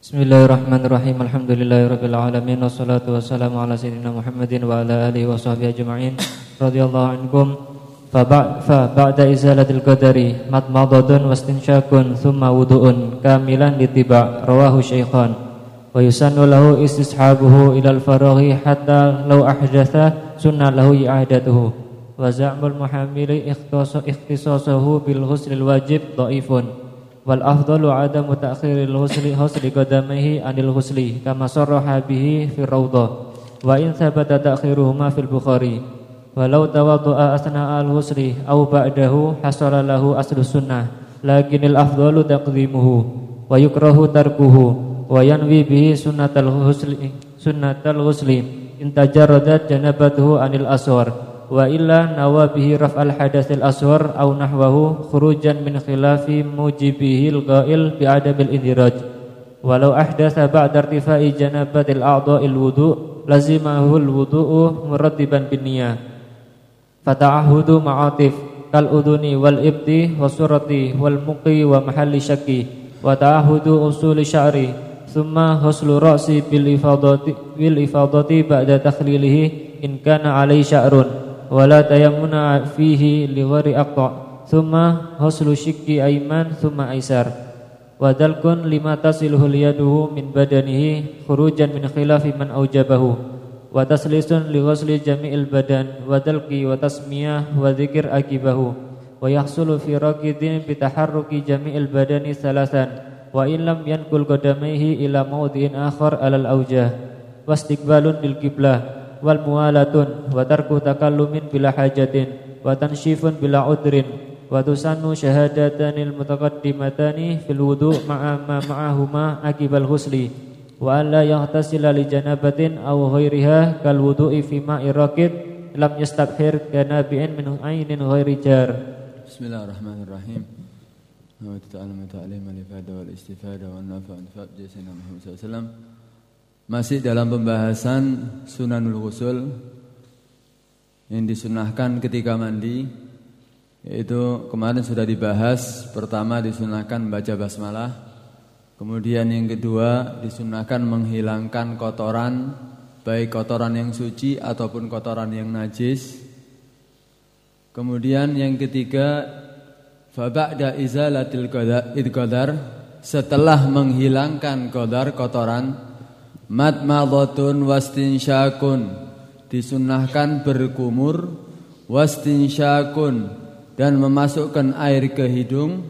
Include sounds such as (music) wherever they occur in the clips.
Bismillahirrahmanirrahim. Alhamdulillahirabbil alamin wassalatu wassalamu ala sayyidina Muhammadin wa ala alihi wa sahbihi ajma'in. Radhiyallahu ankum. Fa ba'da izalatil qadari madmadatun wastinsyakun thumma wudu'un kamilan litiba rawahu syaikhan wa yusannu lahu istishabuhu ilal faraghi hatta law ahdatha sunna lahu i'adatuhu wa za'mul muhammili ikhtisasahu bil ghuslil wajib dhaifun wal afdalu adamu ta'khiril husli husli qadamihi anil husli kama sarraha bihi fi rawdah wa in thabata ta'khiruhuma fil bukhari walau tawaddu'a asna al husli aw ba'dahu hasala lahu aslu sunnah lakinil afdalu taqdimuhu wa yukrahu tarkuhu wa yanwi bihi sunnatal husli sunnatal husli in tajarradat janabatuhu anil aswar wa illa nawa bihi raf'al hadatsil aswar au nahwahu khurujan min khilafi mujibihi al-ghail bi adabil indiraj walau ahdatha ba'da irtifai janabatil a'dha'il wudu lazimahu al-wudu'u murattiban bin niyyah fata'ahudu ma'atif kal uduni wal ibti wa surati wal muqi wa mahalli syaki wa ta'ahudu usuli sya'ri thumma huslu ra'si bil ifadati bil ifadati ba'da takhlilihi in kana alai sya'run wala tayammuna fihi li ghairi aqta thumma huslu shikki ayman thumma aisar wa dalkun lima tasiluhu liyaduhu min badanihi khurujan min khilafi man aujabahu wa taslisun li jami'il badan wa dalqi wa tasmiyah wa dzikir akibahu wa yahsulu fi raqidin bi jami'il badani salasan wa in lam yankul qadamaihi ila mawdi'in akhar alal aujah wastiqbalun lil qiblah wal muwalatun wa tarku takallumin bila hajatin wa tanshifun bila udrin wa tusannu syahadatanil mutaqaddimatani fil wudu ma'a ma ma'ahuma akibal husli wa an la yahtasila li janabatin aw ghairiha kal wudu'i fi ma'i raqid lam yastaghfir kana bi'in min ainin ghairi jar. Bismillahirrahmanirrahim. Wa ta'ala ta'lim al-ifada wal istifada wa nafa' anfa' jasana Muhammad sallallahu alaihi wasallam masih dalam pembahasan sunanul ghusl yang disunahkan ketika mandi. Yaitu kemarin sudah dibahas. Pertama disunahkan membaca basmalah. Kemudian yang kedua disunahkan menghilangkan kotoran baik kotoran yang suci ataupun kotoran yang najis. Kemudian yang ketiga fa ba'da izalatil qadar setelah menghilangkan qadar kotoran Matmadhatun wastinsyakun Disunahkan berkumur Wastinsyakun Dan memasukkan air ke hidung.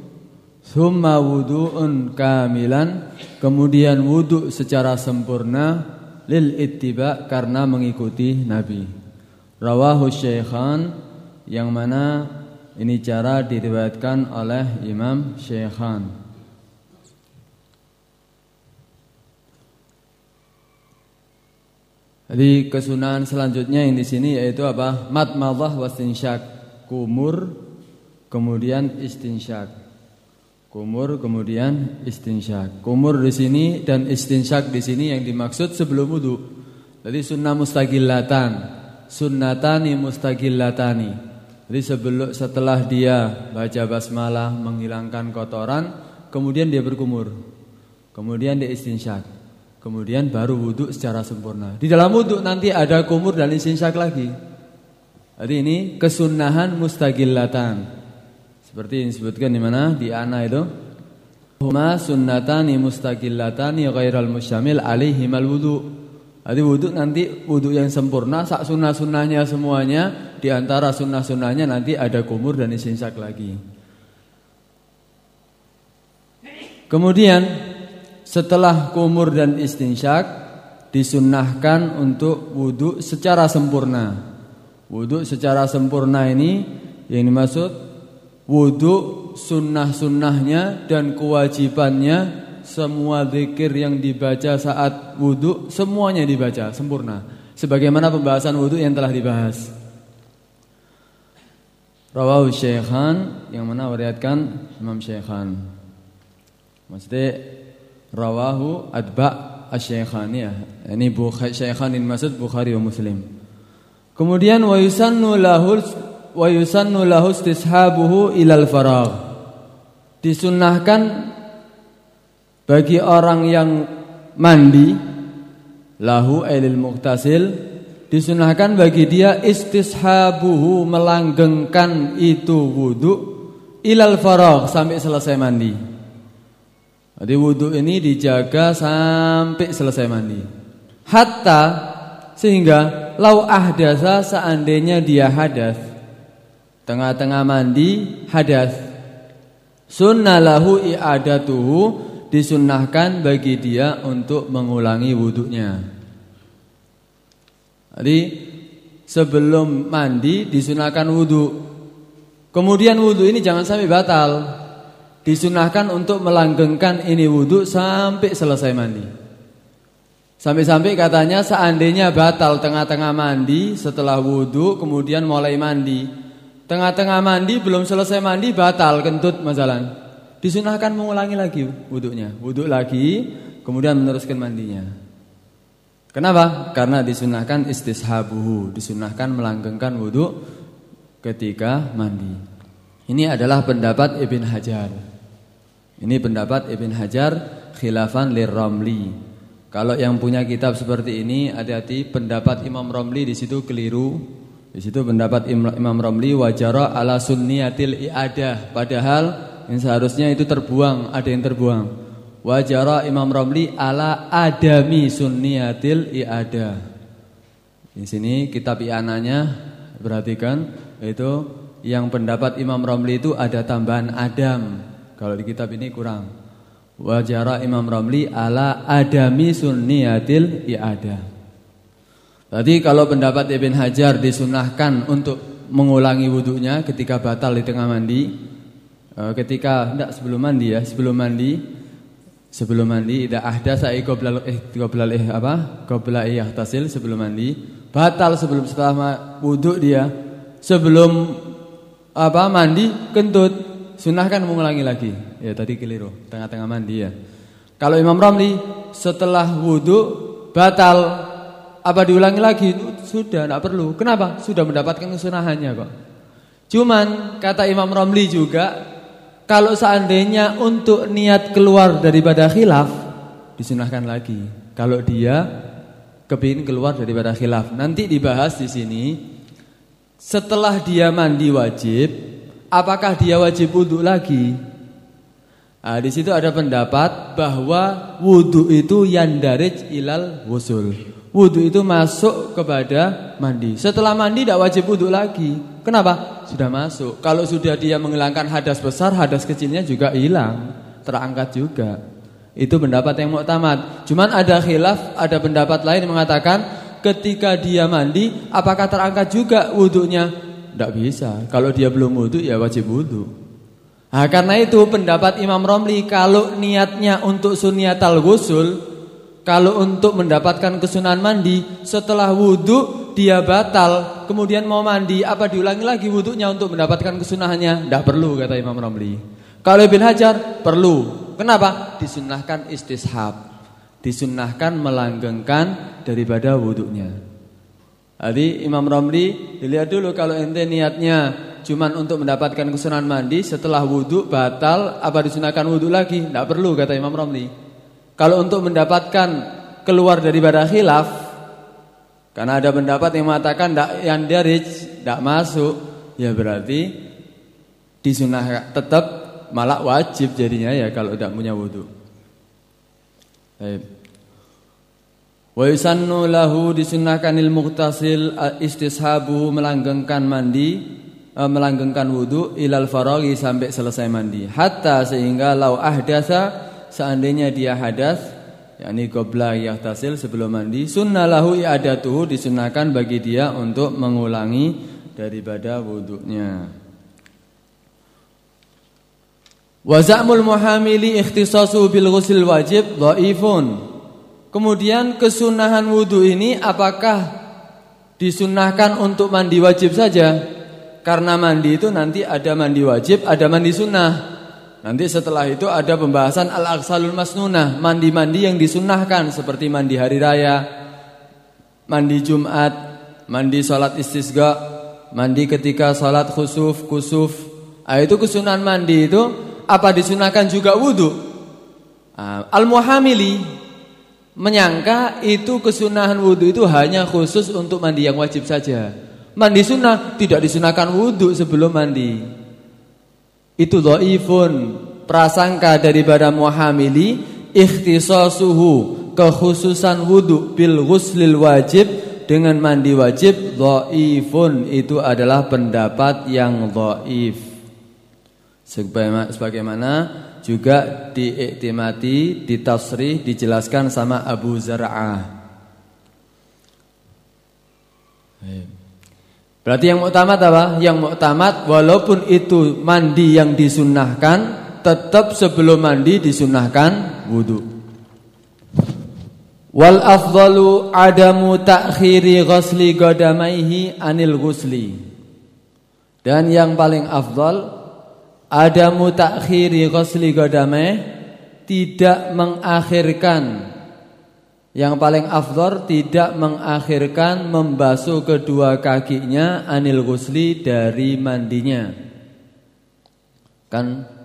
Thumma wudu'un kamilan. Kemudian wudu secara sempurna. Lil ittiba karena mengikuti Nabi. Rawahu Syekhan Yang mana ini cara diriwayatkan oleh Imam Syekhan Jadi kesunahan selanjutnya yang di sini yaitu apa? Mat madah wastinsyak. Kumur kemudian istinsyak. Kumur kemudian istinsyak. Kumur di sini dan istinsyak di sini yang dimaksud sebelum wudu. Jadi sunnah mustaqillatan. Sunnatani mustaqillatani. Jadi sebelum setelah dia baca basmalah menghilangkan kotoran, kemudian dia berkumur. Kemudian dia istinsyak. Kemudian baru wudhu secara sempurna. Di dalam wudhu nanti ada kumur dan istinsak lagi. Jadi ini kesunahan mustagillatan. Seperti yang disebutkan di mana di ana itu. Huma sunnatani mustagillatani ghairal musyamil mal wudhu. Jadi wudhu nanti wudhu yang sempurna sak sunnah-sunnahnya semuanya di antara sunnah-sunnahnya nanti ada kumur dan istinsak lagi. Kemudian setelah kumur dan istinsyak disunnahkan untuk wudhu secara sempurna. Wudhu secara sempurna ini yang dimaksud wudhu sunnah-sunnahnya dan kewajibannya semua zikir yang dibaca saat wudhu semuanya dibaca sempurna. Sebagaimana pembahasan wudhu yang telah dibahas. Rawahu Syekhan yang mana meriatkan Imam Syekhan. Maksudnya rawahu adba asy-syaikhani ya. Ini maksud Bukhari wa Muslim. Kemudian wa yusannu lahu wa yusannu lahu istishabuhu ilal faragh. Disunnahkan bagi orang yang mandi lahu ailil muktasil disunahkan bagi dia istishabuhu melanggengkan itu wudhu ilal faragh sampai selesai mandi. Jadi wudhu ini dijaga sampai selesai mandi. Hatta sehingga lau ahdasa seandainya dia hadas tengah-tengah mandi hadas sunnalahu i'adatuhu disunnahkan bagi dia untuk mengulangi wudhunya. Jadi sebelum mandi disunahkan wudhu. Kemudian wudhu ini jangan sampai batal. Disunahkan untuk melanggengkan ini wudhu sampai selesai mandi. Sampai-sampai katanya seandainya batal tengah-tengah mandi setelah wudhu kemudian mulai mandi. Tengah-tengah mandi belum selesai mandi batal kentut masalah. Disunahkan mengulangi lagi wudhunya. Wudhu lagi kemudian meneruskan mandinya. Kenapa? Karena disunahkan istishabuhu, disunahkan melanggengkan wudhu ketika mandi. Ini adalah pendapat Ibn Hajar. Ini pendapat Ibn Hajar khilafan lirramli. Kalau yang punya kitab seperti ini hati-hati pendapat Imam Romli di situ keliru. Di situ pendapat Imam Romli wajara ala sunniyatil iadah. Padahal yang seharusnya itu terbuang, ada yang terbuang. Wajara Imam Romli ala adami sunniyatil i'ada. Di sini kitab i'ananya perhatikan itu yang pendapat Imam Romli itu ada tambahan adam. Kalau di kitab ini kurang. Wajara Imam Romli ala adami sunniyatil i'ada. Berarti kalau pendapat Ibn Hajar disunahkan untuk mengulangi wudhunya ketika batal di tengah mandi, eh, ketika tidak sebelum mandi ya, sebelum mandi sebelum mandi ida ahdasa qabla eh qabla eh apa qabla yahtasil sebelum mandi batal sebelum setelah wudhu dia sebelum apa mandi kentut sunahkan mengulangi lagi. Ya tadi keliru. Tengah-tengah mandi ya. Kalau Imam Ramli setelah wudhu batal. Apa diulangi lagi? Sudah tidak perlu. Kenapa? Sudah mendapatkan kesunahannya kok. Cuman kata Imam Ramli juga kalau seandainya untuk niat keluar daripada khilaf disunahkan lagi. Kalau dia kepingin keluar daripada khilaf, nanti dibahas di sini. Setelah dia mandi wajib, apakah dia wajib wudhu lagi? Nah, di situ ada pendapat bahwa wudhu itu yandarij ilal wusul. Wudhu itu masuk kepada mandi. Setelah mandi tidak wajib wudhu lagi. Kenapa? Sudah masuk. Kalau sudah dia menghilangkan hadas besar, hadas kecilnya juga hilang, terangkat juga. Itu pendapat yang muktamad. Cuman ada khilaf, ada pendapat lain yang mengatakan ketika dia mandi, apakah terangkat juga wudhunya? Tidak bisa. Kalau dia belum wudhu, ya wajib wudhu. Nah, karena itu pendapat Imam Romli kalau niatnya untuk sunniyatal gusul kalau untuk mendapatkan kesunahan mandi setelah wudhu dia batal, kemudian mau mandi, apa diulangi lagi wudhunya untuk mendapatkan kesunahannya? Tidak perlu kata Imam Ramli. Kalau Ibn Hajar perlu. Kenapa? Disunahkan istishab. Disunahkan melanggengkan daripada wudhunya. Jadi Imam Ramli dilihat dulu kalau ente niatnya cuman untuk mendapatkan kesunahan mandi setelah wudhu batal, apa disunahkan wudhu lagi? Tidak perlu kata Imam Ramli. Kalau untuk mendapatkan keluar dari daripada khilaf karena ada pendapat yang mengatakan yang darij tidak masuk, ya berarti disunah tetap malah wajib jadinya ya kalau tidak punya wudhu. Baik. Wa yusannu lahu disunahkan ilmu muhtasil istishabu melanggengkan mandi e, melanggengkan wudhu ilal faraghi sampai selesai mandi. Hatta sehingga lau ahdasa seandainya dia hadas yakni qabla yahtasil sebelum mandi sunnah lahu i'adatuhu disunahkan bagi dia untuk mengulangi daripada wuduknya wa za'mul muhamili ikhtisasu bil ghusl wajib dhaifun kemudian kesunahan wudu ini apakah disunahkan untuk mandi wajib saja karena mandi itu nanti ada mandi wajib ada mandi sunnah Nanti setelah itu ada pembahasan al-aqsalul masnunah, mandi-mandi yang disunahkan seperti mandi hari raya, mandi Jumat, mandi salat istisqa, mandi ketika salat khusuf, kusuf. Ah itu kesunahan mandi itu apa disunahkan juga wudu? Ah, al-muhamili menyangka itu kesunahan wudhu itu hanya khusus untuk mandi yang wajib saja. Mandi sunnah tidak disunahkan wudhu sebelum mandi. Itu dhaifun. Prasangka daripada muhamili ikhtisasuhu kekhususan wudhu bil ghuslil wajib dengan mandi wajib dhaifun itu adalah pendapat yang. Sebagaimana, sebagaimana juga diiktimati, ditafsirih, dijelaskan sama Abu Zar'ah. Berarti yang muktamad apa? Yang muktamad walaupun itu mandi yang disunnahkan, tetap sebelum mandi disunnahkan wudu. Wal afdalu adamu ta'khiri ghusli qadamaihi anil ghusli. Dan yang paling afdal ada mutakhiri ghusli qadameh tidak mengakhirkan yang paling afdor tidak mengakhirkan membasuh kedua kakinya anil ghusli dari mandinya. Kan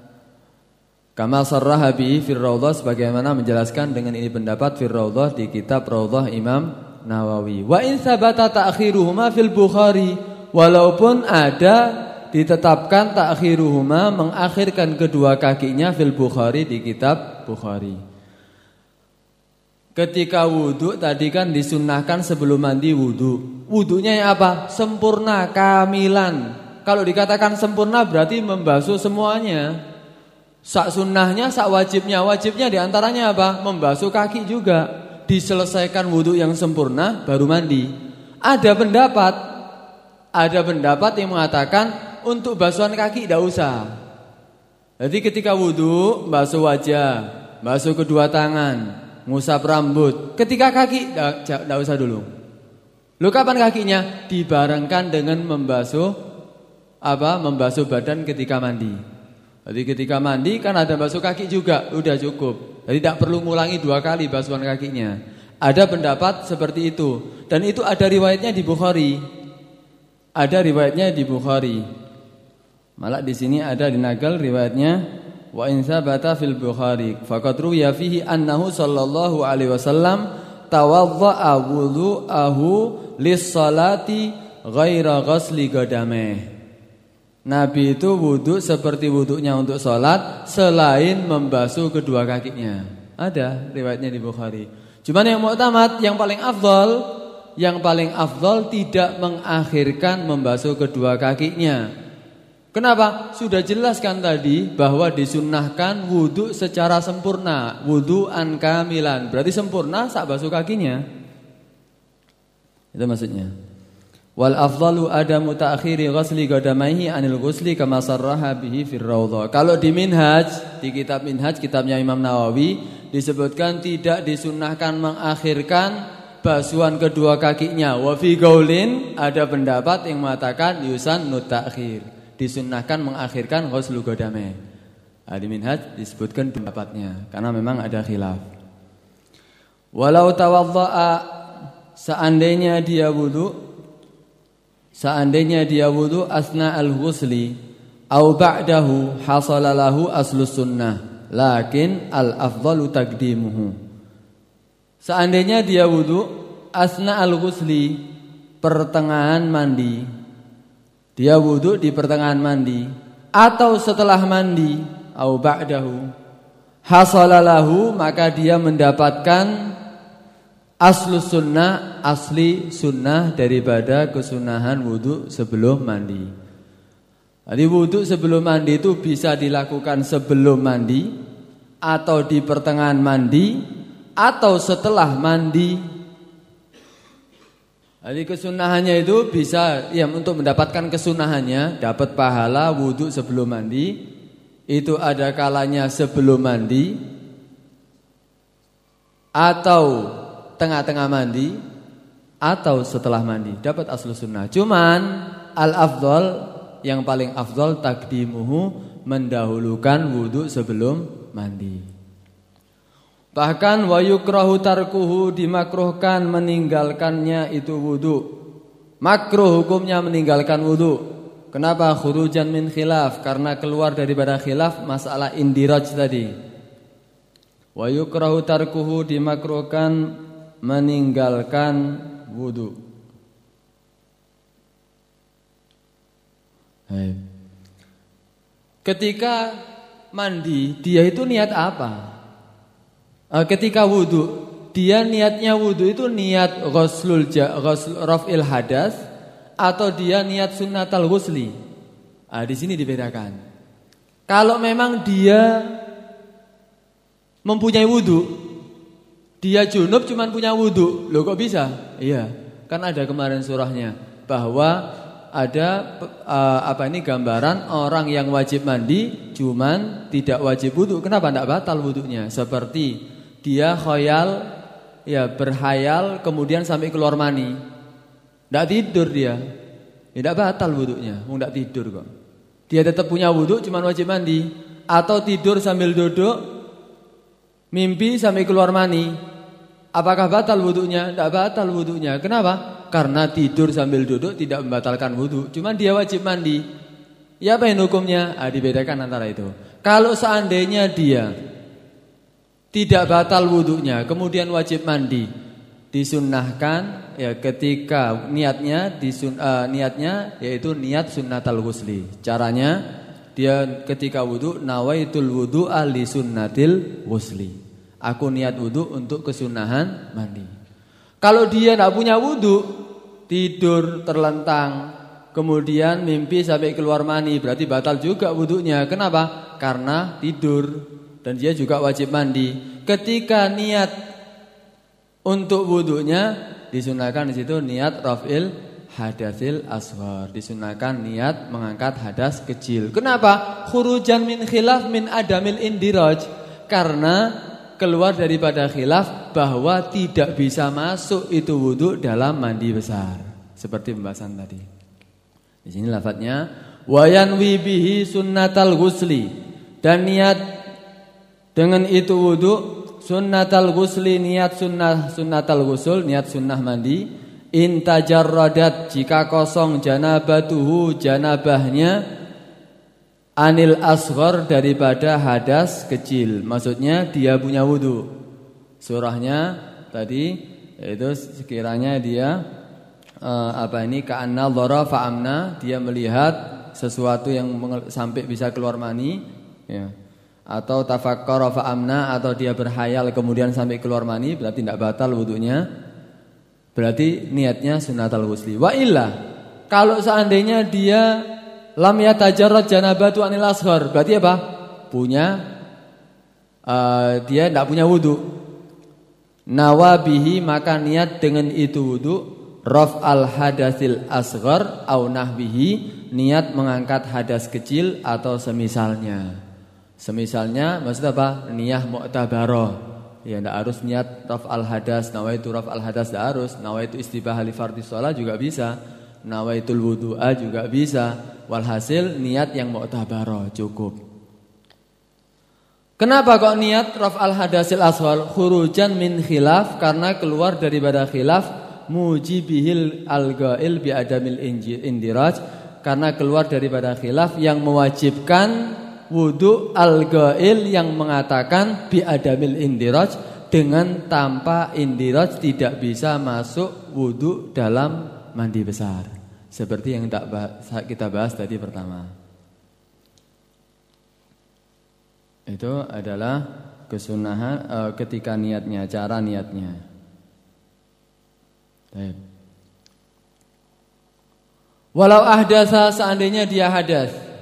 Kama sarraha bi fir sebagaimana menjelaskan dengan ini pendapat fir di kitab Raudhah Imam Nawawi. Wa in sabata ta'khiruhuma fil Bukhari walaupun ada ditetapkan takhiruhuma mengakhirkan kedua kakinya fil Bukhari di kitab Bukhari. Ketika wudhu tadi kan disunahkan sebelum mandi wudhu. Wudhunya yang apa? Sempurna, kamilan. Kalau dikatakan sempurna berarti membasuh semuanya. Sak sunnahnya, sak wajibnya. Wajibnya di antaranya apa? Membasuh kaki juga. Diselesaikan wudhu yang sempurna baru mandi. Ada pendapat, ada pendapat yang mengatakan untuk basuhan kaki tidak usah. Jadi ketika wudhu basuh wajah, basuh kedua tangan, ngusap rambut. Ketika kaki tidak usah dulu. Lu kapan kakinya? Dibarengkan dengan membasuh apa? Membasuh badan ketika mandi. Jadi ketika mandi kan ada basuh kaki juga, udah cukup. Jadi tidak perlu ngulangi dua kali basuhan kakinya. Ada pendapat seperti itu dan itu ada riwayatnya di Bukhari. Ada riwayatnya di Bukhari. Malah di sini ada di Nagal riwayatnya wa in sabata fil Bukhari faqad ruwiya fihi annahu sallallahu alaihi wasallam tawaddaa wudu'ahu lis-salati ghaira ghasli qadameh. Nabi itu wudhu seperti wudhunya untuk sholat selain membasuh kedua kakinya. Ada riwayatnya di Bukhari. Cuman yang muktamad, yang paling afdol, yang paling afdol tidak mengakhirkan membasuh kedua kakinya. Kenapa? Sudah jelaskan tadi bahwa disunnahkan wudhu secara sempurna, wudhu an kamilan. Berarti sempurna sak basuh kakinya. Itu maksudnya. Wal afdalu adamu ta'khiri ghusli qadamaihi anil ghusli kama sarraha bihi fir Kalau di Minhaj, di kitab Minhaj kitabnya Imam Nawawi disebutkan tidak disunnahkan mengakhirkan basuhan kedua kakinya. Wa fi ada pendapat yang mengatakan yusan nut ta'khir disunnahkan mengakhirkan ghuslu godame. Di minhaj disebutkan pendapatnya karena memang ada khilaf. Walau tawaddaa seandainya dia wudu seandainya dia wudu asna al-ghusli au ba'dahu hasala lahu aslus sunnah lakin al-afdalu taqdimuhu. Seandainya dia wudu asna al-ghusli pertengahan mandi dia wudhu di pertengahan mandi atau setelah mandi au ba'dahu hasalalahu maka dia mendapatkan aslu sunnah asli sunnah daripada kesunahan wudhu sebelum mandi. Jadi wudhu sebelum mandi itu bisa dilakukan sebelum mandi atau di pertengahan mandi atau setelah mandi jadi kesunahannya itu bisa ya untuk mendapatkan kesunahannya dapat pahala wudhu sebelum mandi itu ada kalanya sebelum mandi atau tengah-tengah mandi atau setelah mandi dapat asal sunnah. Cuman al afdol yang paling afdol takdimuhu mendahulukan wudhu sebelum mandi. Bahkan wa yukrahu tarkuhu dimakruhkan meninggalkannya itu wudu. Makruh hukumnya meninggalkan wudu. Kenapa khurujan min khilaf? Karena keluar daripada khilaf masalah indiraj tadi. Wa yukrahu tarkuhu dimakruhkan meninggalkan wudu. Ketika mandi, dia itu niat apa? Eh, ketika wudu, dia niatnya wudu itu niat ghuslul ghusl raf'il hadas atau dia niat sunnatal ghusli. Ah, di sini dibedakan. Kalau memang dia mempunyai wudhu Dia junub cuman punya wudhu Loh kok bisa? Iya Kan ada kemarin surahnya Bahwa ada uh, apa ini gambaran orang yang wajib mandi cuman tidak wajib wudhu. Kenapa tidak batal wudhunya? Seperti dia khoyal ya berhayal kemudian sampai keluar mani. Tidak tidur dia. Tidak batal wudhunya. Tidak tidur kok. Dia tetap punya wudhu cuman wajib mandi atau tidur sambil duduk Mimpi sampai keluar mani. Apakah batal wudhunya? Tidak batal wudhunya. Kenapa? Karena tidur sambil duduk tidak membatalkan wudhu. Cuma dia wajib mandi. Ya apa yang hukumnya? Ah, dibedakan antara itu. Kalau seandainya dia tidak batal wudhunya, kemudian wajib mandi, disunnahkan ya ketika niatnya disun, uh, niatnya yaitu niat sunnatal ghusli. Caranya dia ketika wudhu nawaitul wudhu ali sunnatil ghusli. Aku niat wudhu untuk kesunahan mandi. Kalau dia tidak punya wudhu, tidur terlentang, kemudian mimpi sampai keluar mani, berarti batal juga wudhunya. Kenapa? Karena tidur dan dia juga wajib mandi. Ketika niat untuk wudhunya disunahkan di situ niat rafil hadasil aswar disunahkan niat mengangkat hadas kecil. Kenapa? Khurujan min khilaf min adamil indiraj. Karena keluar daripada khilaf bahwa tidak bisa masuk itu wudhu dalam mandi besar. Seperti pembahasan tadi. Di sini lafadznya wayan wibihi sunnatal gusli dan niat dengan itu wudhu sunnatal gusli niat sunnah sunnatal gusul niat sunnah mandi. Intajarradat jika kosong janabatuhu janabahnya Anil asghar daripada hadas kecil. Maksudnya dia punya wudhu Surahnya tadi Itu sekiranya dia uh, Apa ini Ka'anna dhara fa'amna Dia melihat sesuatu yang sampai bisa keluar mani. Ya. Atau tafakkara fa'amna Atau dia berhayal kemudian sampai keluar mani Berarti tidak batal wudhunya Berarti niatnya sunatal wusli Wa illa Kalau seandainya dia lam yatajarrad janabatu anil ashar. Berarti apa? Punya uh, dia tidak punya wudu. Nawabihi maka niat dengan itu wudu raf al hadasil asghar au nahbihi niat mengangkat hadas kecil atau semisalnya. Semisalnya maksud apa? Niyah mu'tabarah. Ya tidak harus niat raf al hadas, nawaitu raf al hadas tidak harus, nawaitu istibah li fardhi juga bisa, nawaitul wudu'a juga bisa. Walhasil niat yang mu'tabarah cukup. Kenapa kok niat raf al hadasil aswal khurujan min khilaf karena keluar daripada khilaf mujibihil al-gail bi adamil indiraj karena keluar daripada khilaf yang mewajibkan wudu al-gail yang mengatakan bi adamil indiraj dengan tanpa indiraj tidak bisa masuk wudu dalam mandi besar. Seperti yang kita bahas tadi pertama. Itu adalah kesunahan e, ketika niatnya, cara niatnya. Baik. Walau ahdasa seandainya dia hadas.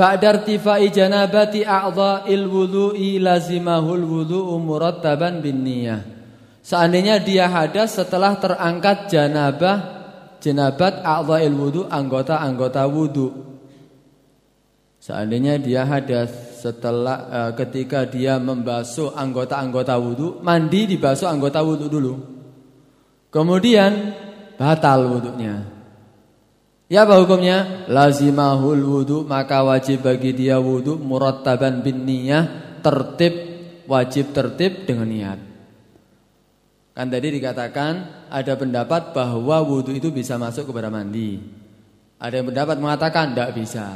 Ba'dar tifai janabati a'dha'il wudu'i lazimahul wudu'u murattaban bin niyah. Seandainya dia hadas setelah terangkat janabah jenabat a'dha'il wudu anggota-anggota wudu. Seandainya dia hadas setelah uh, ketika dia membasuh anggota-anggota wudu, mandi dibasuh anggota wudu dulu. Kemudian batal wudunya. Ya apa hukumnya? Lazimahul wudu maka wajib bagi dia wudu murattaban bin niyah tertib wajib tertib dengan niat. Kan tadi dikatakan ada pendapat bahwa wudhu itu bisa masuk kepada mandi. Ada yang pendapat mengatakan tidak bisa.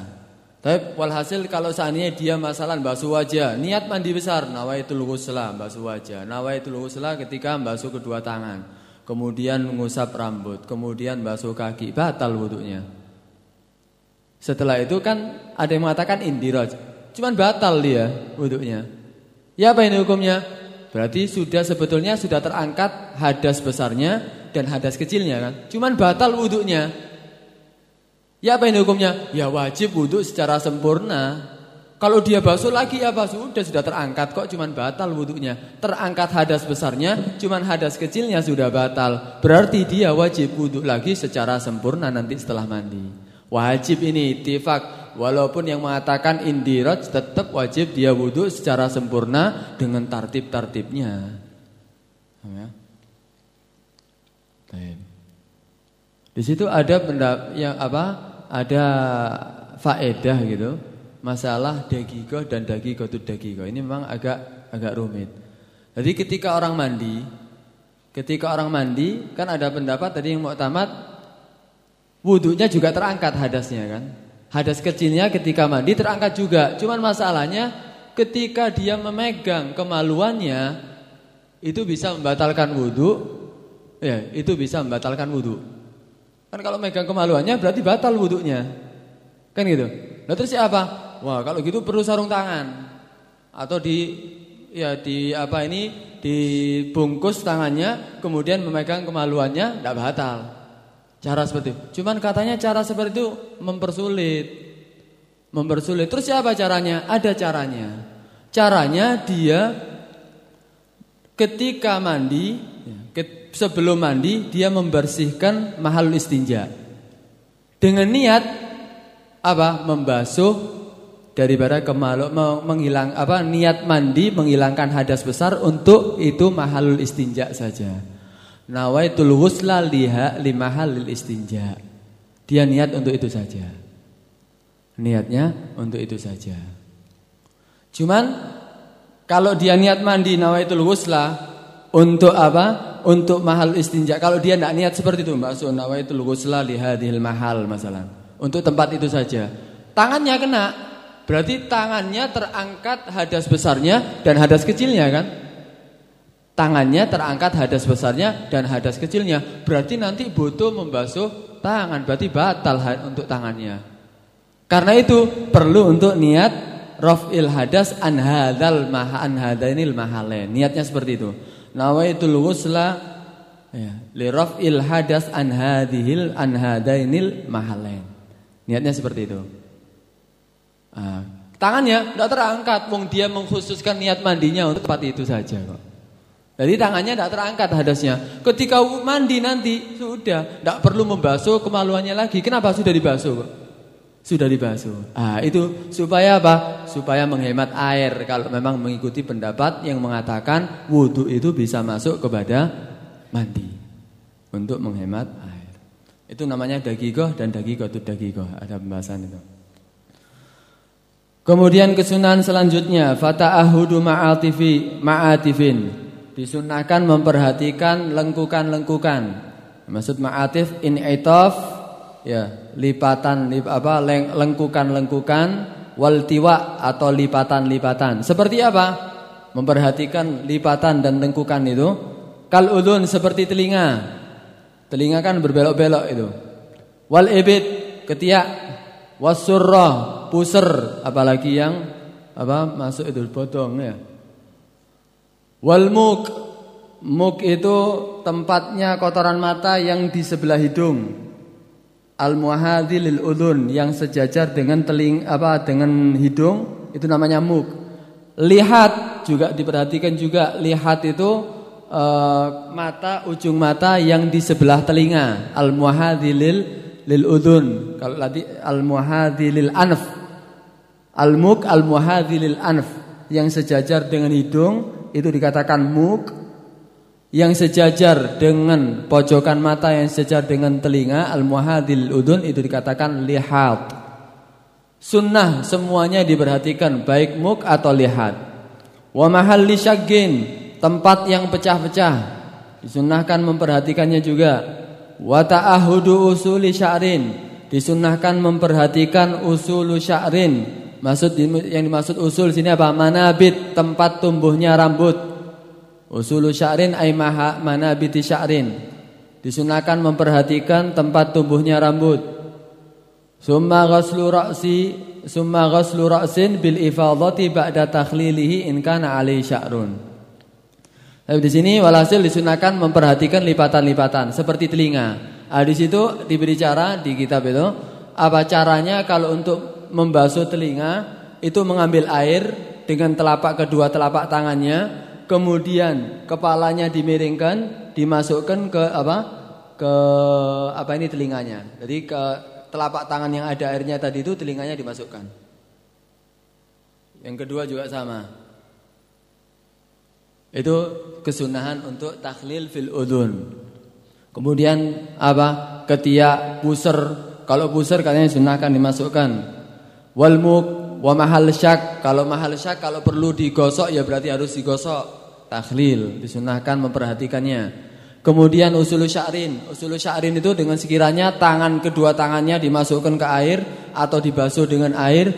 Tapi walhasil kalau seandainya dia masalah basuh wajah, niat mandi besar, nawaitul ghusla, basuh wajah. Nawaitul ghusla ketika basuh kedua tangan. Kemudian mengusap rambut, kemudian basuh kaki, batal wudhunya. Setelah itu kan ada yang mengatakan indiraj. Cuman batal dia wudhunya. Ya apa ini hukumnya? Berarti sudah sebetulnya sudah terangkat hadas besarnya dan hadas kecilnya kan. Cuman batal wudhunya. Ya apa ini hukumnya? Ya wajib wudhu secara sempurna. Kalau dia basuh lagi ya basuh sudah sudah terangkat kok cuman batal wudhunya. Terangkat hadas besarnya, cuman hadas kecilnya sudah batal. Berarti dia wajib wudhu lagi secara sempurna nanti setelah mandi. Wajib ini tifak. Walaupun yang mengatakan indiraj tetap wajib dia wudhu secara sempurna dengan tartib-tartibnya. Ya. Di situ ada benda yang apa? ada faedah gitu masalah dagigo dan dagigo itu dagigo ini memang agak agak rumit. Jadi ketika orang mandi, ketika orang mandi kan ada pendapat tadi yang mau tamat wudhunya juga terangkat hadasnya kan. Hadas kecilnya ketika mandi terangkat juga. Cuman masalahnya ketika dia memegang kemaluannya itu bisa membatalkan wudhu. Ya, itu bisa membatalkan wudhu. Kan kalau megang kemaluannya berarti batal wudhunya. Kan gitu. Nah terus siapa? Wah, kalau gitu perlu sarung tangan. Atau di ya di apa ini dibungkus tangannya kemudian memegang kemaluannya tidak batal. Cara seperti itu. Cuman katanya cara seperti itu mempersulit. Mempersulit. Terus siapa caranya? Ada caranya. Caranya dia ketika mandi sebelum mandi dia membersihkan mahal istinja. Dengan niat apa? Membasuh daripada kemalu menghilang apa niat mandi menghilangkan hadas besar untuk itu mahalul istinja saja. Nawaitul ghusla liha limahalil istinja. Dia niat untuk itu saja. Niatnya untuk itu saja. Cuman kalau dia niat mandi nawaitul ghusla untuk apa? untuk mahal istinja. Kalau dia tidak niat seperti itu, Mbak Sunawa itu ghusla li hadhil mahal masalah. Untuk tempat itu saja. Tangannya kena. Berarti tangannya terangkat hadas besarnya dan hadas kecilnya kan? Tangannya terangkat hadas besarnya dan hadas kecilnya. Berarti nanti butuh membasuh tangan, berarti batal untuk tangannya. Karena itu perlu untuk niat raf'il hadas an hadzal maha an hadainil mahalain. Niatnya seperti itu nawaitul ghusla ya li raf'il hadas an hadhil an hadainil mahalain. Niatnya seperti itu. Ah, tangannya tidak terangkat, wong dia mengkhususkan niat mandinya untuk tempat itu saja kok. Jadi tangannya tidak terangkat hadasnya. Ketika mandi nanti sudah tidak perlu membasuh kemaluannya lagi. Kenapa sudah dibasuh kok? Sudah dibasuh. Ah, itu supaya apa? Supaya menghemat air. Kalau memang mengikuti pendapat yang mengatakan wudhu itu bisa masuk kepada mandi untuk menghemat air. Itu namanya dagigoh dan dagigoh itu dagigoh. Ada pembahasan itu. Kemudian kesunahan selanjutnya fata'ahudu ma'atifi ma'atifin. Disunahkan memperhatikan lengkukan-lengkukan. Maksud ma'atif in itaf ya lipatan lip, apa leng, lengkukan-lengkukan wal tiwa atau lipatan-lipatan. Seperti apa? Memperhatikan lipatan dan lengkukan itu. Kal udun seperti telinga. Telinga kan berbelok-belok itu. Wal ibit ketiak wasurrah puser apalagi yang apa masuk itu bodong ya. Wal muk muk itu tempatnya kotoran mata yang di sebelah hidung al-muhadhi lil udhun yang sejajar dengan teling apa dengan hidung itu namanya muk. Lihat juga diperhatikan juga lihat itu uh, mata ujung mata yang di sebelah telinga al-muhadhi lil lil udhun. Kalau tadi al-muhadhi lil anf. Al-muk al-muhadhi lil anf yang sejajar dengan hidung itu dikatakan muk yang sejajar dengan pojokan mata yang sejajar dengan telinga al-muhadil udun itu dikatakan lihat. Sunnah semuanya diperhatikan baik muk atau lihat. Wa mahalli syaggin tempat yang pecah-pecah disunnahkan memperhatikannya juga. Wa ta'ahudu usuli sya'rin Disunahkan memperhatikan usul sya'rin. Maksud yang dimaksud usul sini apa? Manabit, tempat tumbuhnya rambut. Usul sya'rin ay maha manabiti sya'rin. Disunahkan memperhatikan tempat tumbuhnya rambut. Summa ghaslu ra'si summa ghaslu ra'sin bil ifadhati ba'da takhlilihi in kana alai sya'run. Tapi di sini walhasil disunahkan memperhatikan lipatan-lipatan seperti telinga. Nah, di situ diberi cara di kitab itu apa caranya kalau untuk membasuh telinga itu mengambil air dengan telapak kedua telapak tangannya, kemudian kepalanya dimiringkan, dimasukkan ke apa? ke apa ini telinganya. Jadi ke telapak tangan yang ada airnya tadi itu telinganya dimasukkan. Yang kedua juga sama. Itu kesunahan untuk takhlil fil udun. Kemudian apa? Ketiak, puser. Kalau puser katanya sunahkan dimasukkan. Wal muk wa mahal syak. Kalau mahal syak kalau perlu digosok ya berarti harus digosok. Takhlil disunahkan memperhatikannya. Kemudian usul sya'rin. Usul sya'rin itu dengan sekiranya tangan kedua tangannya dimasukkan ke air atau dibasuh dengan air,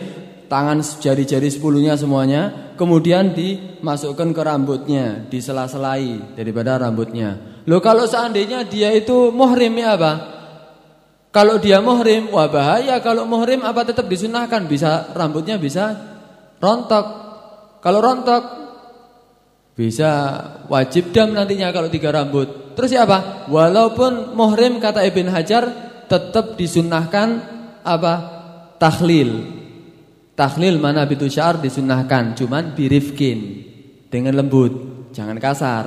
tangan jari-jari sepuluhnya semuanya, kemudian dimasukkan ke rambutnya, disela-selai daripada rambutnya. Loh kalau seandainya dia itu muhrim ya apa? Kalau dia muhrim, wah bahaya. Kalau muhrim apa tetap disunahkan? Bisa rambutnya bisa rontok. Kalau rontok bisa wajib dam nantinya kalau tiga rambut. Terus ya apa? Walaupun muhrim kata Ibn Hajar tetap disunahkan apa? Tahlil Tahlil mana bitu syar disunahkan, cuman birifkin dengan lembut, jangan kasar.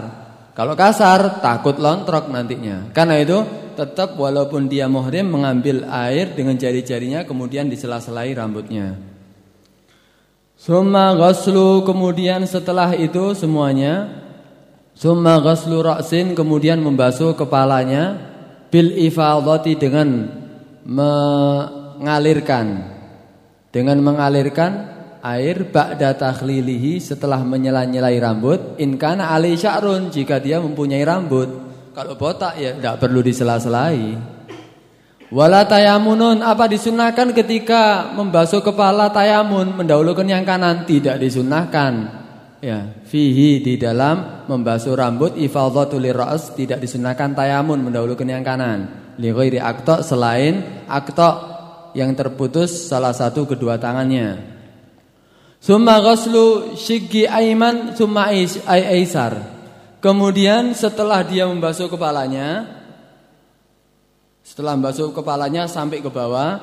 Kalau kasar takut lontrok nantinya. Karena itu tetap walaupun dia muhrim mengambil air dengan jari-jarinya kemudian disela-selai rambutnya. Summa ghaslu kemudian setelah itu semuanya. Summa ghaslu ra'sin kemudian membasuh kepalanya. Bil ifadhati dengan mengalirkan. Dengan mengalirkan air ba'da takhlilihi setelah menyela-nyelai rambut. In kana alai sya'run jika dia mempunyai rambut kalau botak ya tidak perlu disela-selai wala tayamunun apa disunahkan ketika membasuh kepala tayamun mendahulukan yang kanan tidak disunahkan ya fihi di dalam membasuh rambut ifadhatul ra's tidak disunahkan tayamun mendahulukan yang kanan li ghairi selain akta yang terputus salah satu kedua tangannya. Summa ghaslu shiggi aiman summa aisar. Kemudian setelah dia membasuh kepalanya, setelah membasuh kepalanya sampai ke bawah,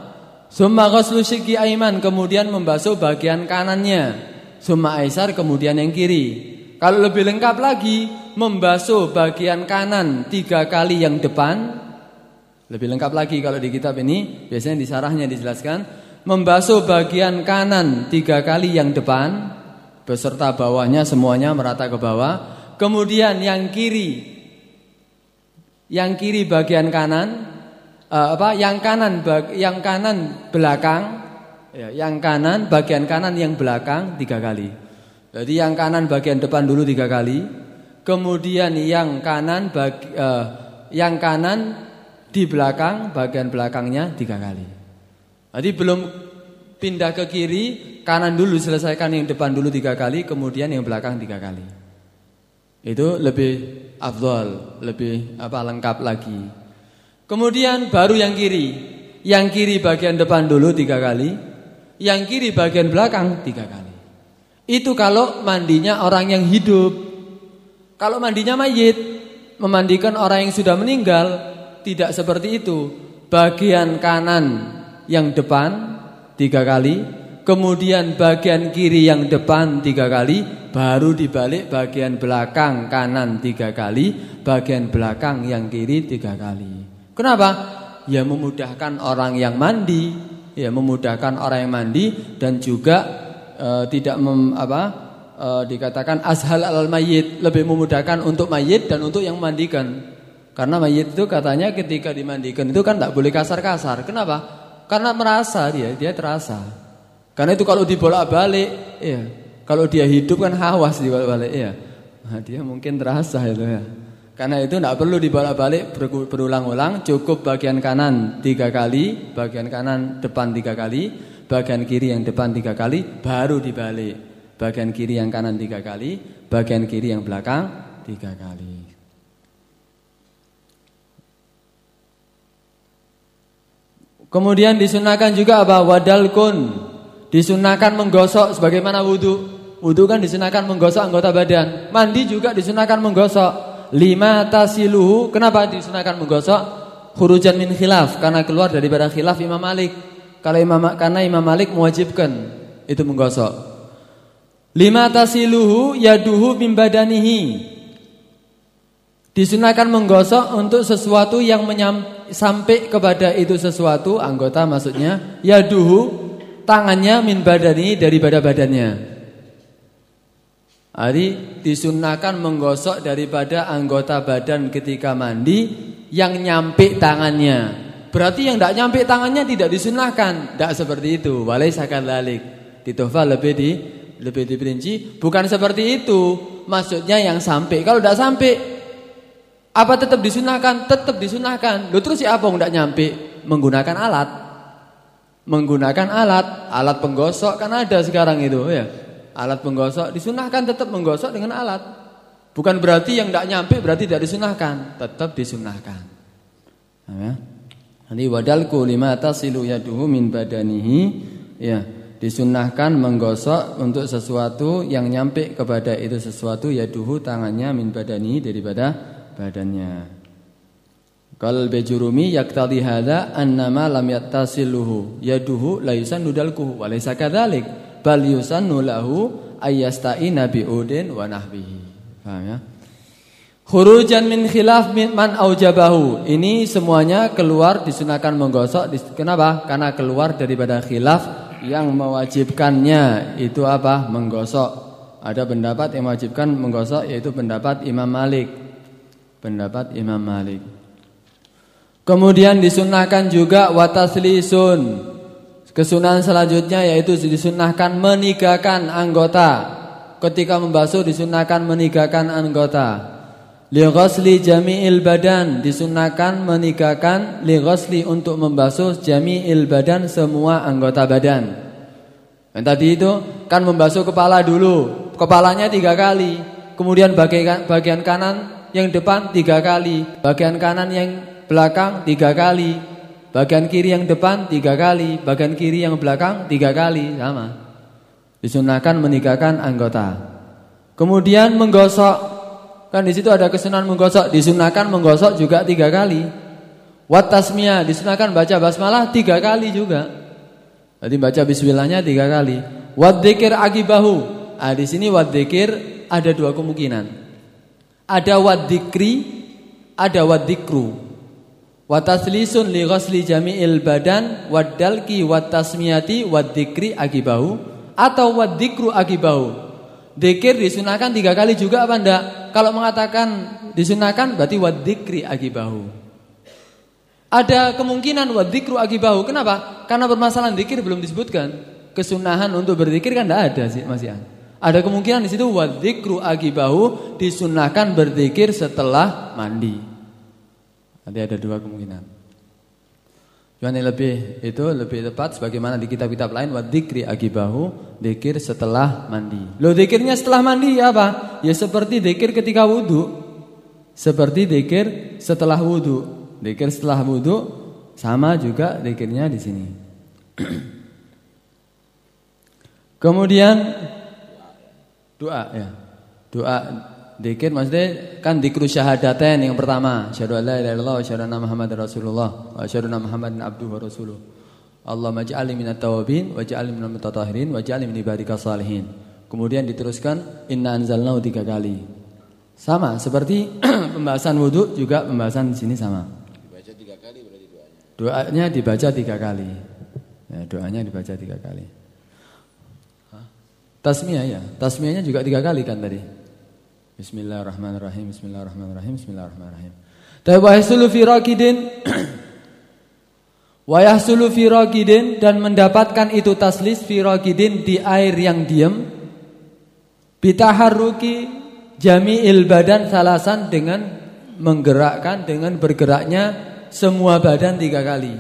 summa shiggi aiman, kemudian membasuh bagian kanannya. Summa aisar kemudian yang kiri. Kalau lebih lengkap lagi, membasuh bagian kanan tiga kali yang depan, lebih lengkap lagi kalau di kitab ini biasanya di sarahnya dijelaskan membasuh bagian kanan tiga kali yang depan beserta bawahnya semuanya merata ke bawah. Kemudian yang kiri yang kiri bagian kanan uh, apa yang kanan bag, yang kanan belakang ya, yang kanan bagian kanan yang belakang tiga kali. Jadi yang kanan bagian depan dulu tiga kali. Kemudian yang kanan bagi, uh, yang kanan di belakang bagian belakangnya tiga kali. Jadi belum pindah ke kiri, kanan dulu selesaikan yang depan dulu tiga kali, kemudian yang belakang tiga kali. Itu lebih afdol, lebih apa lengkap lagi. Kemudian baru yang kiri. Yang kiri bagian depan dulu tiga kali, yang kiri bagian belakang tiga kali. Itu kalau mandinya orang yang hidup. Kalau mandinya mayit, memandikan orang yang sudah meninggal, tidak seperti itu. Bagian kanan yang depan tiga kali, kemudian bagian kiri yang depan tiga kali, baru dibalik bagian belakang kanan tiga kali, bagian belakang yang kiri tiga kali. Kenapa? Ya memudahkan orang yang mandi, ya memudahkan orang yang mandi dan juga e, tidak mem, apa e, dikatakan ashal al mayit lebih memudahkan untuk mayit dan untuk yang mandikan. Karena mayit itu katanya ketika dimandikan itu kan tidak boleh kasar-kasar. Kenapa? Karena merasa dia, dia terasa. Karena itu kalau dibolak-balik, ya. Kalau dia hidup kan hawas dibolak-balik, ya. Nah, dia mungkin terasa itu ya. Karena itu tidak perlu dibolak-balik berulang-ulang, cukup bagian kanan tiga kali, bagian kanan depan tiga kali, bagian kiri yang depan tiga kali, baru dibalik. Bagian kiri yang kanan tiga kali, bagian kiri yang belakang tiga kali. Kemudian disunahkan juga apa? Wadal kun. Disunahkan menggosok sebagaimana wudhu. Wudhu kan disunahkan menggosok anggota badan. Mandi juga disunahkan menggosok. Lima tasiluhu kenapa disunahkan menggosok? Hurujan min khilaf karena keluar daripada khilaf Imam Malik. Kalau Imam karena Imam Malik mewajibkan itu menggosok. Lima tasiluhu yaduhu min badanihi. Disunahkan menggosok untuk sesuatu yang menyam, sampai kepada itu sesuatu anggota maksudnya yaduhu tangannya min badani daripada badannya Hari disunahkan menggosok daripada anggota badan ketika mandi yang nyampe tangannya. Berarti yang tidak nyampe tangannya tidak disunahkan. Tidak seperti itu. Walai sakal lalik. Titofa lebih di lebih diperinci. Bukan seperti itu. Maksudnya yang sampai. Kalau tidak sampai, apa tetap disunahkan? Tetap disunahkan. Lu terus siapa yang tidak nyampe? Menggunakan alat. Menggunakan alat. Alat penggosok kan ada sekarang itu ya. Alat penggosok disunahkan tetap menggosok dengan alat. Bukan berarti yang tidak nyampe berarti tidak disunahkan, tetap disunahkan. Ya. Nanti wadalku lima tasilu yaduhu min badanihi ya disunahkan menggosok untuk sesuatu yang nyampe kepada itu sesuatu yaduhu tangannya min badani daripada badannya. Kal bejurumi yaktadi hadza annama lam yattasiluhu yaduhu la yusannu dalkuhu wa laysa kadzalik bal yusannu lahu ayyasta'ina bi udin wa nahbihi. Paham ya? Khurujan min khilaf man aujabahu. Ini semuanya keluar disunahkan menggosok. Kenapa? Karena keluar daripada khilaf yang mewajibkannya itu apa? Menggosok. Ada pendapat yang mewajibkan menggosok yaitu pendapat Imam Malik. Pendapat Imam Malik. Kemudian disunahkan juga wataslisun Kesunahan selanjutnya yaitu disunahkan menikahkan anggota. Ketika membasuh disunahkan menikahkan anggota. Li ghusli jami'il badan disunahkan menikahkan li ghusli untuk membasuh jami'il badan semua anggota badan. Dan tadi itu kan membasuh kepala dulu. Kepalanya tiga kali. Kemudian bagian kanan yang depan tiga kali. Bagian kanan yang belakang tiga kali. Bagian kiri yang depan tiga kali, bagian kiri yang belakang tiga kali, sama. Disunahkan menikahkan anggota. Kemudian menggosok, kan di situ ada kesunahan menggosok. Disunahkan menggosok juga tiga kali. Wat tasmiyah disunahkan baca basmalah tiga kali juga. Jadi baca Bismillahnya tiga kali. Wat dikir agibahu. Ah di sini wat dikir ada dua kemungkinan. Ada wat dikri, ada wat dikru. Wa taslisun li ghasli jami'il badan wa dalki wa tasmiyati wa dzikri akibahu atau wa dzikru akibahu. Dzikir disunahkan tiga kali juga apa enggak? Kalau mengatakan disunahkan berarti wa dzikri akibahu. Ada kemungkinan wa dzikru akibahu. Kenapa? Karena permasalahan dzikir belum disebutkan. Kesunahan untuk berzikir kan enggak ada sih Mas Ian. Ada kemungkinan di situ wa dzikru akibahu disunahkan berzikir setelah mandi. Nanti ada dua kemungkinan. Cuma yang lebih itu lebih tepat sebagaimana di kitab-kitab lain wa dzikri agibahu, dzikir setelah mandi. Lo dzikirnya setelah mandi ya apa? Ya seperti dzikir ketika wudu. Seperti dzikir setelah wudu. Dzikir setelah wudu sama juga dzikirnya di sini. (clears throat) Kemudian doa ya. Doa Dikir maksudnya kan dikru syahadatain yang pertama, syahadu alla ilaha illallah wa syahadu anna muhammadar rasulullah wa syahadu anna muhammadan abduhu wa rasuluh. Allahumma ij'alni minat tawabin wa ij'alni minal mutatahhirin wa ij'alni min ibadika salihin. Kemudian diteruskan inna anzalnahu tiga kali. Sama seperti (clears throat) pembahasan wudhu juga pembahasan di sini sama. Dibaca tiga kali berarti doanya. Doanya dibaca tiga kali. Ya, doanya dibaca tiga kali. Tasmiyah ya, tasmiyahnya juga tiga kali kan tadi. Bismillahirrahmanirrahim. Bismillahirrahmanirrahim. Bismillahirrahmanirrahim. Tapi wa yahsulu fi raqidin (clears throat) wa yahsulu fi raqidin dan mendapatkan itu taslis fi raqidin di air yang diam bitaharruki jami'il badan salasan dengan menggerakkan dengan bergeraknya semua badan tiga kali.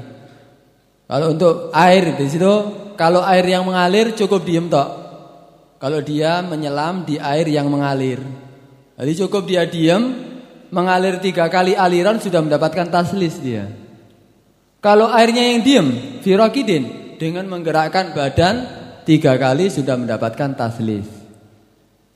Kalau untuk air di situ, kalau air yang mengalir cukup diem tok. Kalau dia menyelam di air yang mengalir, jadi cukup dia diem, mengalir tiga kali aliran sudah mendapatkan taslis dia. Kalau airnya yang diem, firokidin dengan menggerakkan badan tiga kali sudah mendapatkan taslis.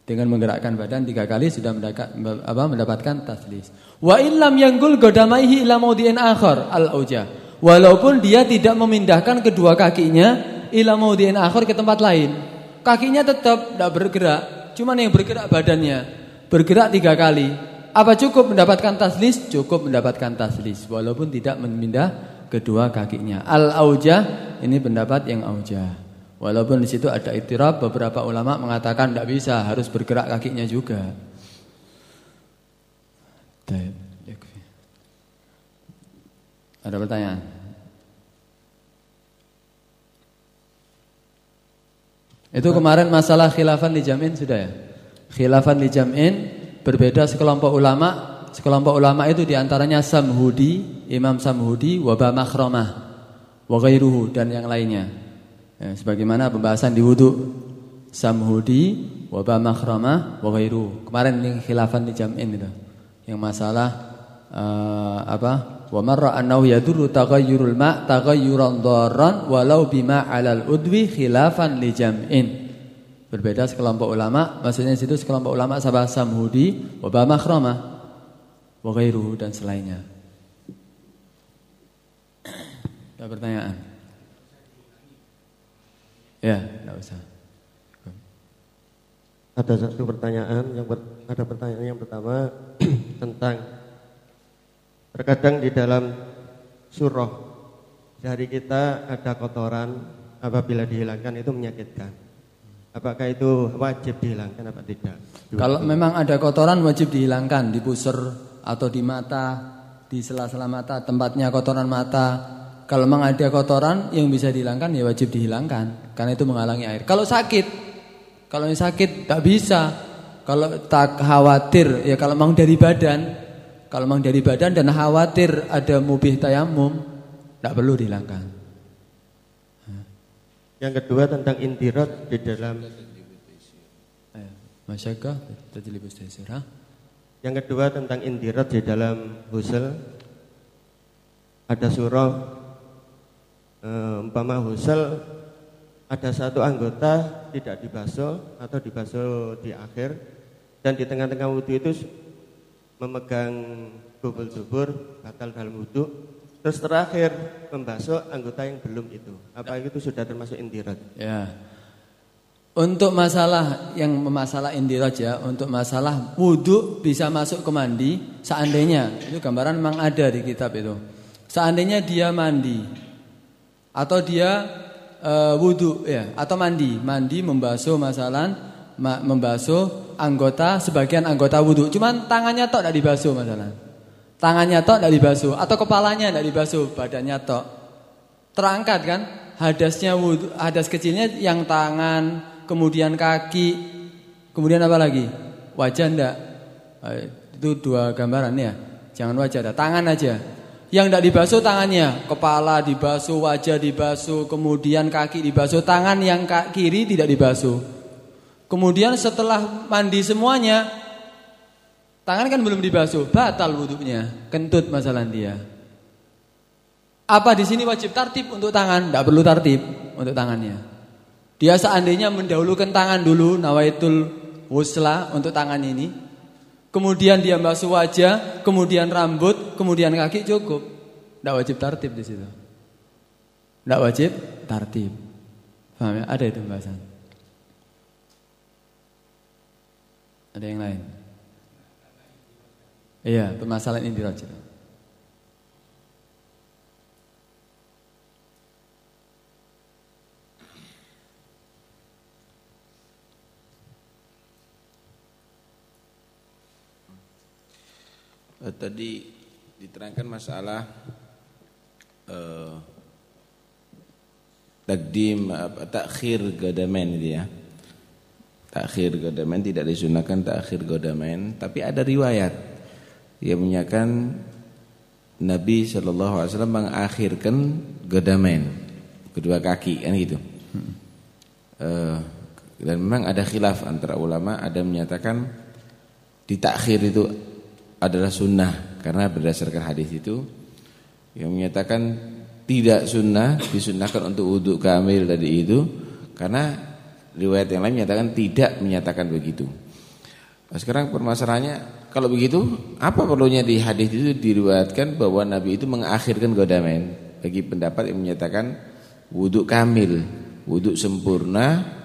Dengan menggerakkan badan tiga kali sudah mendapatkan, apa, mendapatkan taslis. Wa illam yanggul godamaihi ila maudhi'in akhar al-auja. Walaupun dia tidak memindahkan kedua kakinya ila maudhi'in akhar ke tempat lain. Kakinya tetap tidak bergerak, cuman yang bergerak badannya. Bergerak tiga kali. Apa cukup mendapatkan taslis? Cukup mendapatkan taslis walaupun tidak memindah kedua kakinya. Al-auja ini pendapat yang auja. Walaupun di situ ada itirab, beberapa ulama mengatakan tidak bisa, harus bergerak kakinya juga. Ada pertanyaan? Itu kemarin masalah khilafan di jamin sudah ya? Khilafan di jamin berbeda sekelompok ulama. Sekelompok ulama itu di antaranya Samhudi, Imam Samhudi, Wabah Makhromah, Wagairuhu dan yang lainnya. Ya, sebagaimana pembahasan di wudhu Samhudi, Wabah Makhromah, Wagairuhu. Kemarin ini khilafan di jamin itu. Yang masalah uh, apa? Wa marra annahu yadurru taghayyurul ma' taghayyuran dharran walau bima 'alal udwi khilafan li jam'in. Berbeda sekelompok ulama, maksudnya situ sekelompok ulama sabah samhudi wa ba makhrama wa ghairuhu dan selainnya. Ada pertanyaan? Ya, enggak usah. Ada satu pertanyaan yang ber, ada pertanyaan yang pertama (clears throat) tentang terkadang di dalam surah dari kita ada kotoran apabila dihilangkan itu menyakitkan. Apakah itu wajib dihilangkan apa tidak? Dua. Kalau memang ada kotoran wajib dihilangkan di pusar atau di mata, di sela-sela mata, tempatnya kotoran mata. Kalau memang ada kotoran yang bisa dihilangkan ya wajib dihilangkan karena itu menghalangi air. Kalau sakit, kalau yang sakit tak bisa. Kalau tak khawatir ya kalau memang dari badan kalau memang dari badan dan khawatir ada mubih tayamum, tidak perlu dihilangkan. Yang kedua tentang intirat di dalam Masyaka Yang kedua tentang intirat di dalam husel. Ada surah eh, umpama husel ada satu anggota tidak dibasuh atau dibasuh di akhir. Dan di tengah-tengah wudhu itu memegang bubul dubur batal dalam wudhu terus terakhir membasuh anggota yang belum itu. Apa itu sudah termasuk indirat ya. Untuk masalah yang masalah indirat ya untuk masalah wudhu bisa masuk ke mandi seandainya itu gambaran memang ada di kitab itu. Seandainya dia mandi atau dia uh, wudhu ya atau mandi. Mandi membasuh masalah membasuh anggota sebagian anggota wudhu. Cuman tangannya tok tidak dibasuh masalah. Tangannya tok tidak dibasuh atau kepalanya tidak dibasuh, badannya tok. Terangkat kan hadasnya wudhu, hadas kecilnya yang tangan, kemudian kaki, kemudian apa lagi? Wajah ndak? Eh, itu dua gambaran ya. Jangan wajah, ada tangan aja. Yang tidak dibasuh tangannya, kepala dibasuh, wajah dibasuh, kemudian kaki dibasuh, tangan yang kiri tidak dibasuh. Kemudian setelah mandi semuanya, tangan kan belum dibasuh, batal wudhunya, kentut masalah dia. Apa di sini wajib tartib untuk tangan? Tidak perlu tartib untuk tangannya. Dia seandainya mendahulukan tangan dulu, nawaitul wusla untuk tangan ini. Kemudian dia basuh wajah, kemudian rambut, kemudian kaki cukup. Tidak wajib tartib di situ. Tidak wajib tartib. Ya? Ada itu pembahasan. Ada yang lain? Iya, permasalahan ini Roger. Eh, tadi diterangkan masalah uh, takdim takhir gadamen itu ya. Takhir godamen tidak disunahkan takhir godamen, tapi ada riwayat. Yang menyatakan Nabi Shallallahu Alaihi Wasallam mengakhirkan gedamen kedua kaki kan gitu. Hmm. Uh, dan memang ada khilaf antara ulama ada menyatakan ditakhir itu adalah sunnah karena berdasarkan hadis itu yang menyatakan tidak sunnah disunahkan untuk wudhu kamil tadi itu karena riwayat yang lain menyatakan tidak menyatakan begitu. Nah, sekarang permasalahannya kalau begitu apa perlunya di hadis itu diriwayatkan bahwa Nabi itu mengakhirkan godamen bagi pendapat yang menyatakan wudhu kamil, wudhu sempurna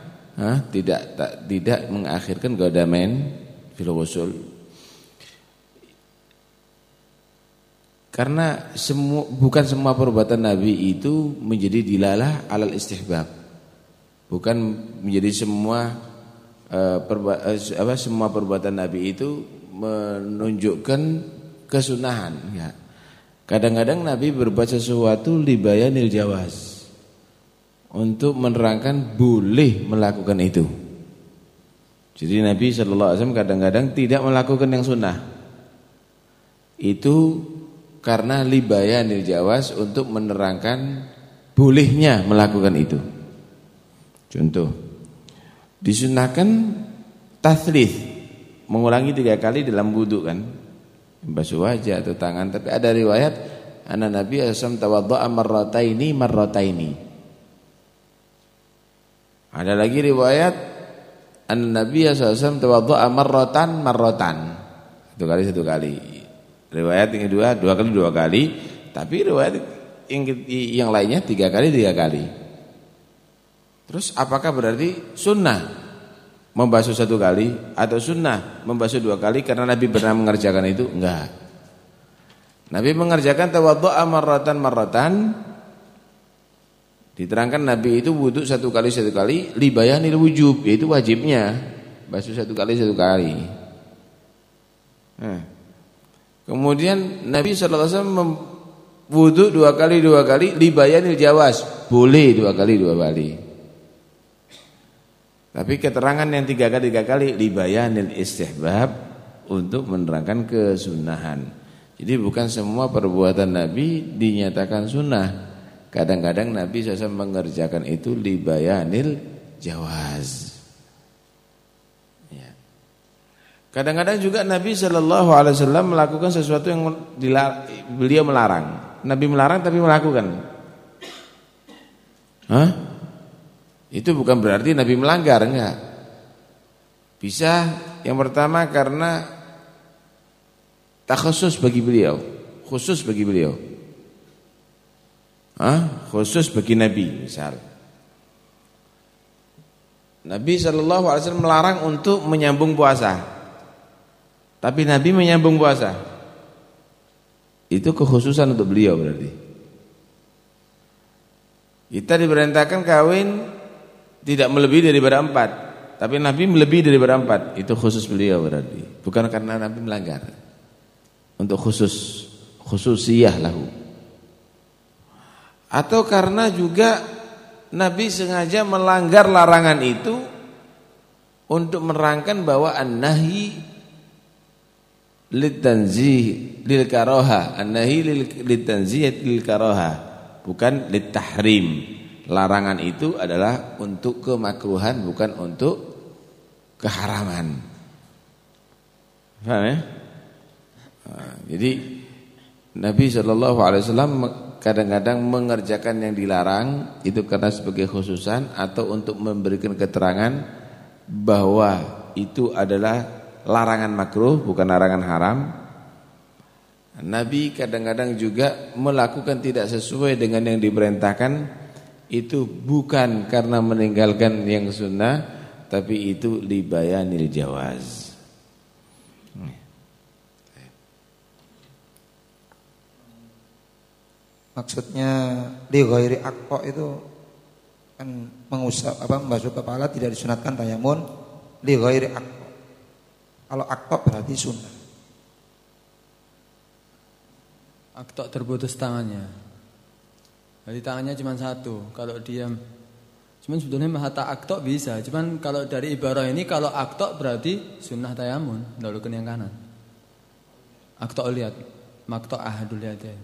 tidak tak, tidak mengakhirkan godamen fil Karena semua bukan semua perbuatan Nabi itu menjadi dilalah alal istihbab. Bukan menjadi semua uh, perba, uh, apa semua perbuatan Nabi itu menunjukkan kesunahan ya. Kadang-kadang Nabi berbuat sesuatu libayanil jawaz untuk menerangkan boleh melakukan itu. Jadi Nabi Shallallahu Alaihi Wasallam kadang-kadang tidak melakukan yang sunnah. Itu karena libayanil jawas untuk menerangkan bolehnya melakukan itu. Contoh, disunahkan tathlith mengulangi tiga kali dalam wudhu kan, basuh wajah atau tangan. Tapi ada riwayat anak Nabi Asam tawaddoa marrataini marrataini. Ada lagi riwayat An-Nabi SAW tawaddu'a marratan marratan. Satu kali satu kali. Riwayat yang kedua dua kali dua kali, tapi riwayat yang yang lainnya tiga kali tiga kali. Terus apakah berarti sunnah membasuh satu kali atau sunnah membasuh dua kali karena Nabi pernah mengerjakan itu? Enggak. Nabi mengerjakan tawaddu'a marratan marratan Diterangkan Nabi itu wudhu satu kali satu kali libayanil wujub yaitu wajibnya basuh satu kali satu kali. Nah. Kemudian Nabi sallallahu alaihi wasallam wudhu dua kali dua kali libayanil jawas boleh dua kali dua kali. Tapi keterangan yang tiga kali tiga kali libayanil istihbab untuk menerangkan kesunahan. Jadi bukan semua perbuatan Nabi dinyatakan sunnah. Kadang-kadang Nabi SAW mengerjakan itu libayanil jawaz. Ya. Kadang-kadang juga Nabi Shallallahu Alaihi Wasallam melakukan sesuatu yang beliau melarang. Nabi melarang tapi melakukan. Hah? Itu bukan berarti Nabi melanggar enggak. Bisa yang pertama karena tak khusus bagi beliau, khusus bagi beliau. Hah? Khusus bagi Nabi misal. Nabi Shallallahu Alaihi Wasallam melarang untuk menyambung puasa, tapi Nabi menyambung puasa. Itu kekhususan untuk beliau berarti. Kita diperintahkan kawin tidak melebihi daripada empat, tapi Nabi melebihi daripada empat. Itu khusus beliau berarti, bukan karena Nabi melanggar. Untuk khusus, khususiyah lahu. Atau karena juga Nabi sengaja melanggar larangan itu untuk menerangkan bahwa an-nahi litanzih lil karoha, an-nahi litanzih lil karoha, bukan litahrim. Larangan itu adalah untuk kemakruhan bukan untuk keharaman. Paham ya? Nah, jadi Nabi Shallallahu alaihi wasallam kadang-kadang mengerjakan yang dilarang itu karena sebagai khususan atau untuk memberikan keterangan bahwa itu adalah larangan makruh bukan larangan haram. Nabi kadang-kadang juga melakukan tidak sesuai dengan yang diperintahkan itu bukan karena meninggalkan yang sunnah tapi itu libayanil jawaz. Maksudnya di ghairi akto itu kan mengusap apa membasuh kepala tidak disunatkan tayamun di ghairi akto. Kalau akto berarti sunnah. Akto terputus tangannya. Jadi tangannya cuma satu. Kalau diam Cuman sebetulnya mahata akto bisa. Cuman kalau dari ibarat ini kalau akto berarti sunnah tayamun, lalu yang kanan. Akto lihat, makto ahadul lihat ya.